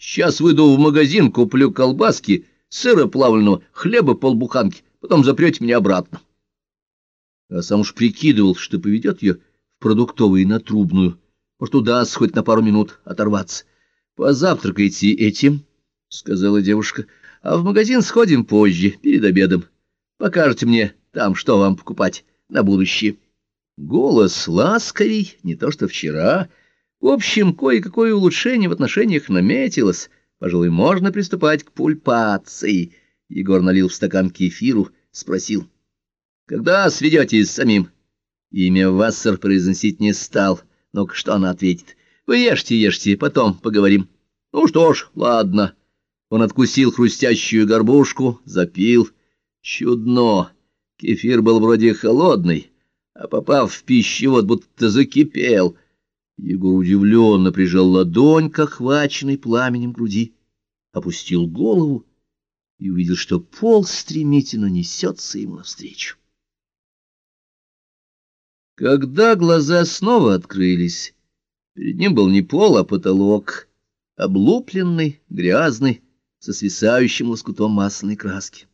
Сейчас выйду в магазин, куплю колбаски, сыра плавленного, хлеба полбуханки, потом запрете меня обратно. А сам уж прикидывал, что поведет ее в продуктовую на трубную. Может, удастся хоть на пару минут оторваться. Позавтракайте этим, — сказала девушка, — а в магазин сходим позже, перед обедом. Покажете мне там, что вам покупать на будущее. Голос ласковей, не то что вчера. В общем, кое-какое улучшение в отношениях наметилось. Пожалуй, можно приступать к пульпации. Егор налил в стакан кефиру, спросил. — Когда сведетесь с самим? Имя Вассер произносить не стал. Ну-ка, что она ответит? — Вы ешьте, ешьте, потом поговорим. — Ну что ж, ладно. Он откусил хрустящую горбушку, запил. Чудно. Кефир был вроде холодный, а попав в пищевод, будто закипел. Егор удивленно прижал ладонь к охваченной пламенем груди, опустил голову и увидел, что пол стремительно несется ему навстречу. Когда глаза снова открылись, перед ним был не пол, а потолок, облупленный, грязный, со свисающим лоскутом масляной краски.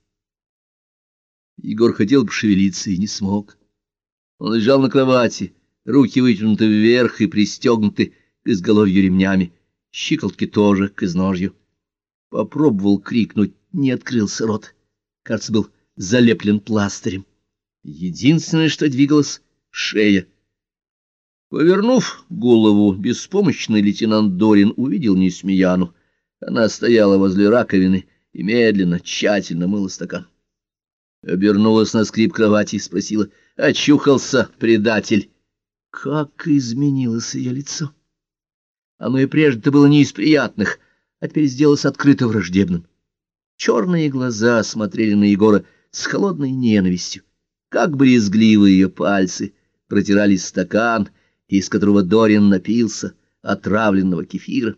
Егор хотел пошевелиться и не смог. Он лежал на кровати, руки вытянуты вверх и пристегнуты к изголовью ремнями, щиколотки тоже к изножью. Попробовал крикнуть, не открылся рот. Кажется, был залеплен пластырем. Единственное, что двигалось — шея. Повернув голову, беспомощный лейтенант Дорин увидел Несмеяну. Она стояла возле раковины и медленно, тщательно мыла стакан. Обернулась на скрип кровати и спросила, «Очухался, предатель!» Как изменилось ее лицо! Оно и прежде-то было не из приятных, а теперь сделалось открыто враждебным. Черные глаза смотрели на Егора с холодной ненавистью. Как брезгливо ее пальцы протирали стакан, из которого Дорин напился отравленного кефира.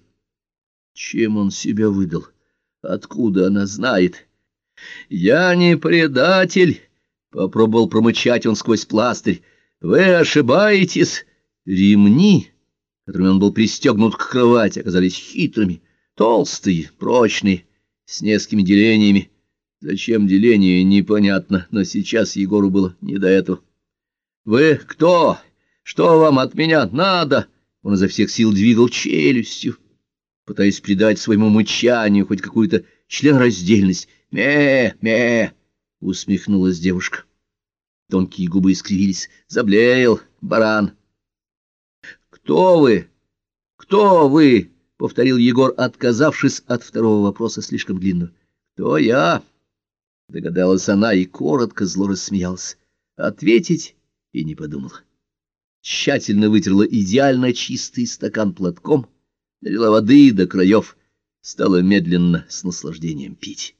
Чем он себя выдал? Откуда она знает? «Я не предатель!» — попробовал промычать он сквозь пластырь. «Вы ошибаетесь!» Ремни, которыми он был пристегнут к кровати, оказались хитрыми, толстые, прочные, с несколькими делениями. Зачем деление, непонятно, но сейчас Егору было не до этого. «Вы кто? Что вам от меня надо?» Он изо всех сил двигал челюстью, пытаясь придать своему мычанию хоть какую-то членраздельность. «Ме-ме!» — усмехнулась девушка. Тонкие губы искривились. «Заблеял, баран!» «Кто вы? Кто вы?» — повторил Егор, отказавшись от второго вопроса слишком длинного. «Кто я?» — догадалась она и коротко зло рассмеялась. Ответить и не подумала. Тщательно вытерла идеально чистый стакан платком, налила воды до краев, стала медленно с наслаждением пить.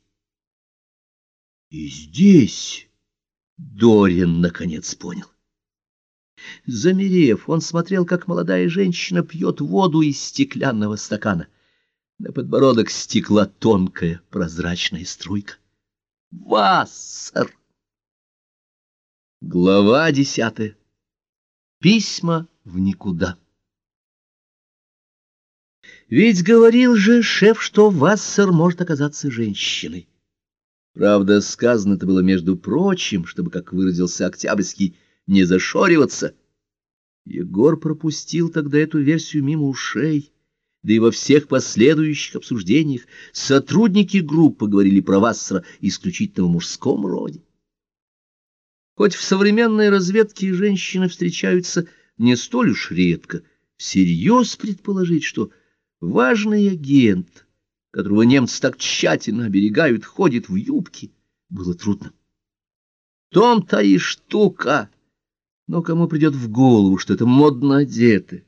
И здесь Дорин наконец понял. Замерев, он смотрел, как молодая женщина пьет воду из стеклянного стакана. На подбородок стекла тонкая прозрачная струйка. Вассер! Глава десятая. Письма в никуда. Ведь говорил же шеф, что Вассер может оказаться женщиной. Правда, сказано это было между прочим, чтобы, как выразился Октябрьский, не зашориваться. Егор пропустил тогда эту версию мимо ушей, да и во всех последующих обсуждениях сотрудники группы говорили про Вассера исключительно в мужском роде. Хоть в современной разведке женщины встречаются не столь уж редко, всерьез предположить, что важный агент — которого немцы так тщательно оберегают, ходит в юбке, было трудно. Том-то и штука. Но кому придет в голову, что это модно одеты,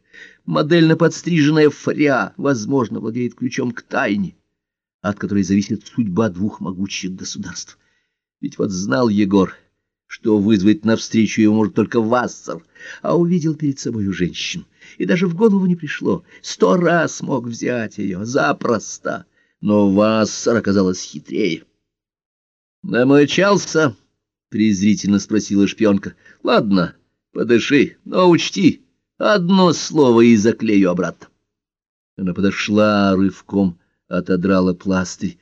модельно подстриженная фря, возможно, владеет ключом к тайне, от которой зависит судьба двух могучих государств. Ведь вот знал Егор, что вызвать навстречу его может только Вассер, а увидел перед собой женщину, и даже в голову не пришло, сто раз мог взять ее запросто но Вассер оказалась хитрее. «Намычался?» — презрительно спросила шпионка. «Ладно, подыши, но учти, одно слово и заклею обратно». Она подошла рывком, отодрала пластырь